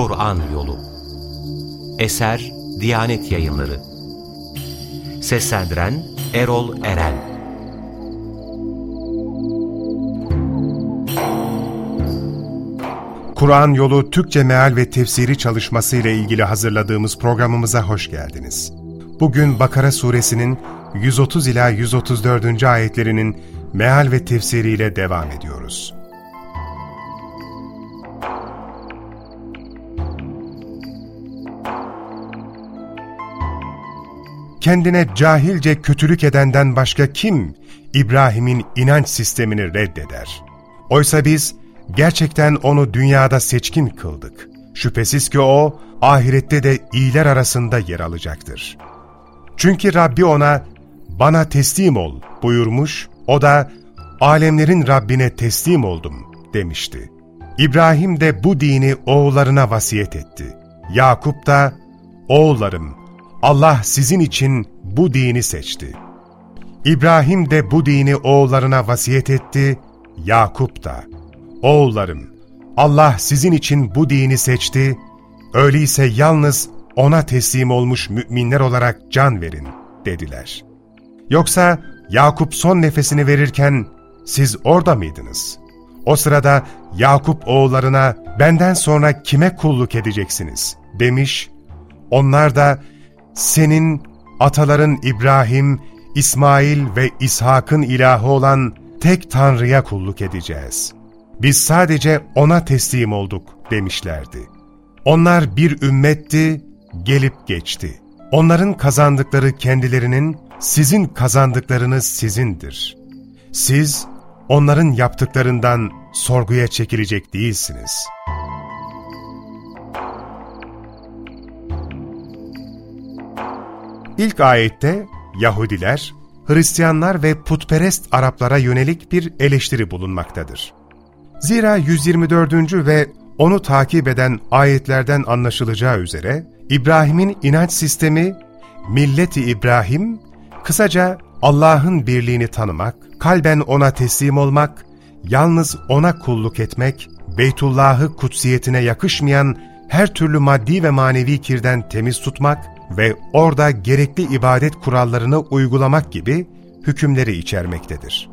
Kur'an Yolu Eser Diyanet Yayınları Seslendiren Erol Eren Kur'an Yolu Türkçe Meal ve Tefsiri çalışması ile ilgili hazırladığımız programımıza hoş geldiniz. Bugün Bakara Suresinin 130 ila 134. ayetlerinin meal ve tefsiriyle devam ediyoruz. Kendine cahilce kötülük edenden başka kim İbrahim'in inanç sistemini reddeder? Oysa biz gerçekten onu dünyada seçkin kıldık. Şüphesiz ki o, ahirette de iyiler arasında yer alacaktır. Çünkü Rabbi ona, bana teslim ol buyurmuş, o da, alemlerin Rabbine teslim oldum demişti. İbrahim de bu dini oğullarına vasiyet etti. Yakup da, oğullarım, Allah sizin için bu dini seçti. İbrahim de bu dini oğullarına vasiyet etti, Yakup da. Oğullarım, Allah sizin için bu dini seçti, öyleyse yalnız O'na teslim olmuş müminler olarak can verin, dediler. Yoksa Yakup son nefesini verirken siz orada mıydınız? O sırada Yakup oğullarına benden sonra kime kulluk edeceksiniz demiş, onlar da senin ataların İbrahim, İsmail ve İshak'ın ilahı olan tek Tanrı'ya kulluk edeceğiz. Biz sadece O'na teslim olduk demişlerdi. Onlar bir ümmetti, gelip geçti. Onların kazandıkları kendilerinin, sizin kazandıklarınız sizindir. Siz, onların yaptıklarından sorguya çekilecek değilsiniz. İlk ayette Yahudiler, Hristiyanlar ve putperest Araplara yönelik bir eleştiri bulunmaktadır. Zira 124. ve onu takip eden ayetlerden anlaşılacağı üzere İbrahim'in inanç sistemi, milleti İbrahim, kısaca Allah'ın birliğini tanımak, kalben O'na teslim olmak, yalnız O'na kulluk etmek, Beytullah'ı kutsiyetine yakışmayan her türlü maddi ve manevi kirden temiz tutmak ve orada gerekli ibadet kurallarını uygulamak gibi hükümleri içermektedir.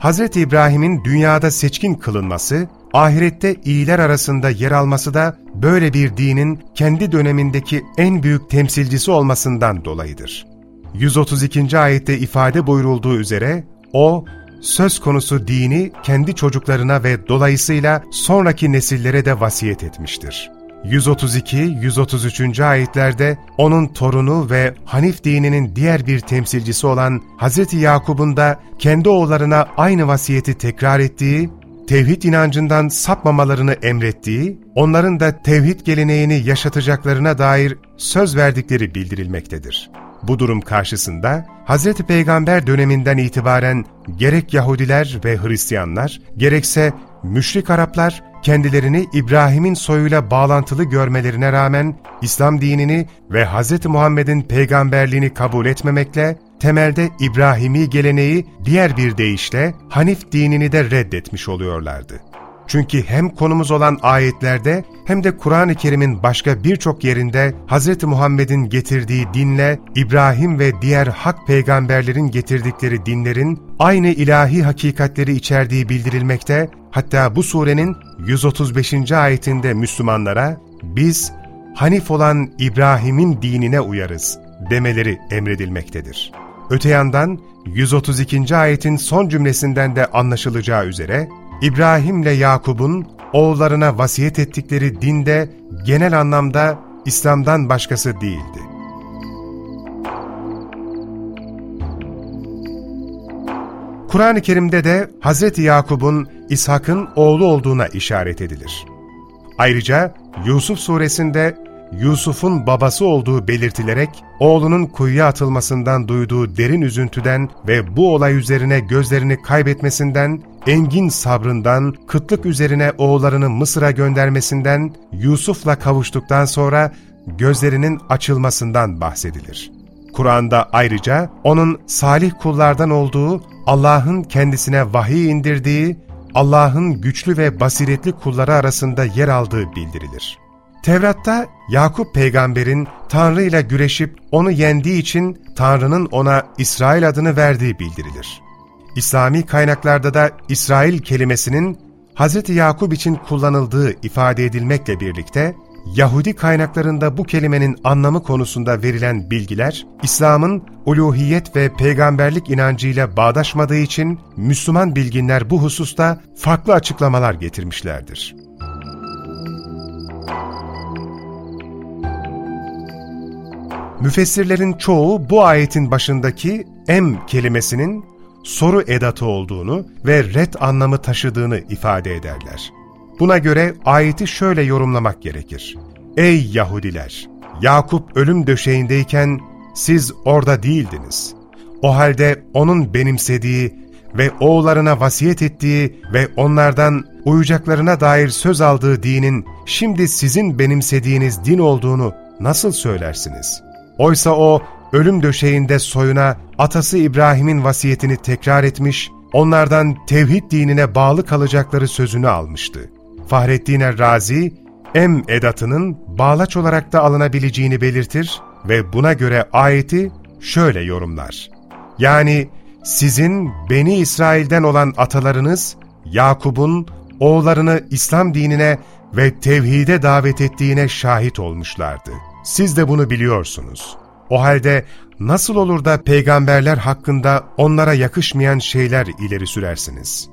Hz. İbrahim'in dünyada seçkin kılınması, ahirette iyiler arasında yer alması da böyle bir dinin kendi dönemindeki en büyük temsilcisi olmasından dolayıdır. 132. ayette ifade buyurulduğu üzere, o, söz konusu dini kendi çocuklarına ve dolayısıyla sonraki nesillere de vasiyet etmiştir. 132-133. ayetlerde onun torunu ve Hanif dininin diğer bir temsilcisi olan Hz. Yakub'un da kendi oğullarına aynı vasiyeti tekrar ettiği, tevhid inancından sapmamalarını emrettiği, onların da tevhid geleneğini yaşatacaklarına dair söz verdikleri bildirilmektedir. Bu durum karşısında Hz. Peygamber döneminden itibaren gerek Yahudiler ve Hristiyanlar, gerekse müşrik Araplar kendilerini İbrahim'in soyuyla bağlantılı görmelerine rağmen İslam dinini ve Hz. Muhammed'in peygamberliğini kabul etmemekle temelde İbrahimi geleneği diğer bir deyişle Hanif dinini de reddetmiş oluyorlardı. Çünkü hem konumuz olan ayetlerde hem de Kur'an-ı Kerim'in başka birçok yerinde Hz. Muhammed'in getirdiği dinle İbrahim ve diğer hak peygamberlerin getirdikleri dinlerin aynı ilahi hakikatleri içerdiği bildirilmekte, hatta bu surenin 135. ayetinde Müslümanlara biz Hanif olan İbrahim'in dinine uyarız demeleri emredilmektedir. Öte yandan 132. ayetin son cümlesinden de anlaşılacağı üzere İbrahim ile Yakub'un oğullarına vasiyet ettikleri dinde genel anlamda İslam'dan başkası değildi. Kur'an-ı Kerim'de de Hz. Yakub'un İshak'ın oğlu olduğuna işaret edilir. Ayrıca Yusuf suresinde Yusuf'un babası olduğu belirtilerek oğlunun kuyuya atılmasından duyduğu derin üzüntüden ve bu olay üzerine gözlerini kaybetmesinden, engin sabrından, kıtlık üzerine oğullarını Mısır'a göndermesinden, Yusuf'la kavuştuktan sonra gözlerinin açılmasından bahsedilir. Kur'an'da ayrıca onun salih kullardan olduğu, Allah'ın kendisine vahiy indirdiği, Allah'ın güçlü ve basiretli kulları arasında yer aldığı bildirilir. Tevrat'ta Yakup peygamberin Tanrı ile güreşip onu yendiği için Tanrı'nın ona İsrail adını verdiği bildirilir. İslami kaynaklarda da İsrail kelimesinin Hz. Yakup için kullanıldığı ifade edilmekle birlikte, Yahudi kaynaklarında bu kelimenin anlamı konusunda verilen bilgiler, İslam'ın uluhiyet ve peygamberlik inancıyla bağdaşmadığı için Müslüman bilginler bu hususta farklı açıklamalar getirmişlerdir. Müfessirlerin çoğu bu ayetin başındaki em kelimesinin soru edatı olduğunu ve red anlamı taşıdığını ifade ederler. Buna göre ayeti şöyle yorumlamak gerekir. Ey Yahudiler! Yakup ölüm döşeğindeyken siz orada değildiniz. O halde onun benimsediği ve oğullarına vasiyet ettiği ve onlardan uyacaklarına dair söz aldığı dinin şimdi sizin benimsediğiniz din olduğunu nasıl söylersiniz? Oysa o ölüm döşeğinde soyuna atası İbrahim'in vasiyetini tekrar etmiş, onlardan tevhid dinine bağlı kalacakları sözünü almıştı. Fahrettin Razi, em edatının bağlaç olarak da alınabileceğini belirtir ve buna göre ayeti şöyle yorumlar. Yani sizin Beni İsrail'den olan atalarınız, Yakub'un oğullarını İslam dinine ve tevhide davet ettiğine şahit olmuşlardı. Siz de bunu biliyorsunuz. O halde nasıl olur da peygamberler hakkında onlara yakışmayan şeyler ileri sürersiniz?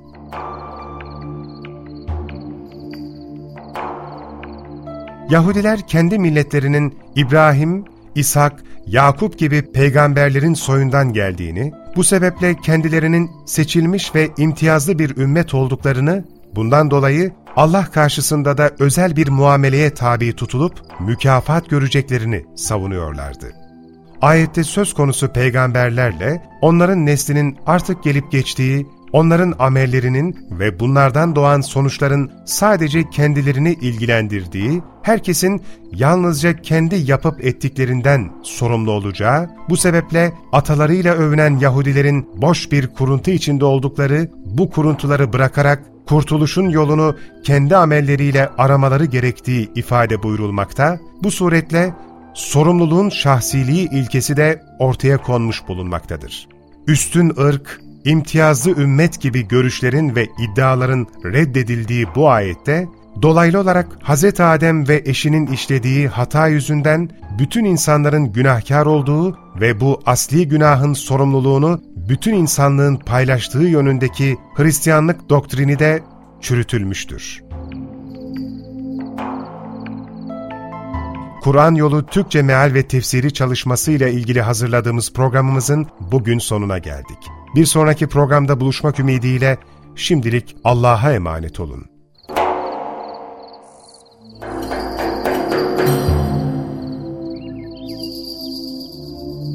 Yahudiler kendi milletlerinin İbrahim, İshak, Yakup gibi peygamberlerin soyundan geldiğini, bu sebeple kendilerinin seçilmiş ve imtiyazlı bir ümmet olduklarını, bundan dolayı Allah karşısında da özel bir muameleye tabi tutulup mükafat göreceklerini savunuyorlardı. Ayette söz konusu peygamberlerle onların neslinin artık gelip geçtiği, onların amellerinin ve bunlardan doğan sonuçların sadece kendilerini ilgilendirdiği, herkesin yalnızca kendi yapıp ettiklerinden sorumlu olacağı, bu sebeple atalarıyla övünen Yahudilerin boş bir kuruntu içinde oldukları, bu kuruntuları bırakarak kurtuluşun yolunu kendi amelleriyle aramaları gerektiği ifade buyurulmakta, bu suretle sorumluluğun şahsiliği ilkesi de ortaya konmuş bulunmaktadır. Üstün ırk, imtiyazlı ümmet gibi görüşlerin ve iddiaların reddedildiği bu ayette, dolaylı olarak Hz. Adem ve eşinin işlediği hata yüzünden bütün insanların günahkar olduğu ve bu asli günahın sorumluluğunu bütün insanlığın paylaştığı yönündeki Hristiyanlık doktrini de çürütülmüştür. Kur'an yolu Türkçe meal ve tefsiri çalışması ile ilgili hazırladığımız programımızın bugün sonuna geldik. Bir sonraki programda buluşmak ümidiyle şimdilik Allah'a emanet olun.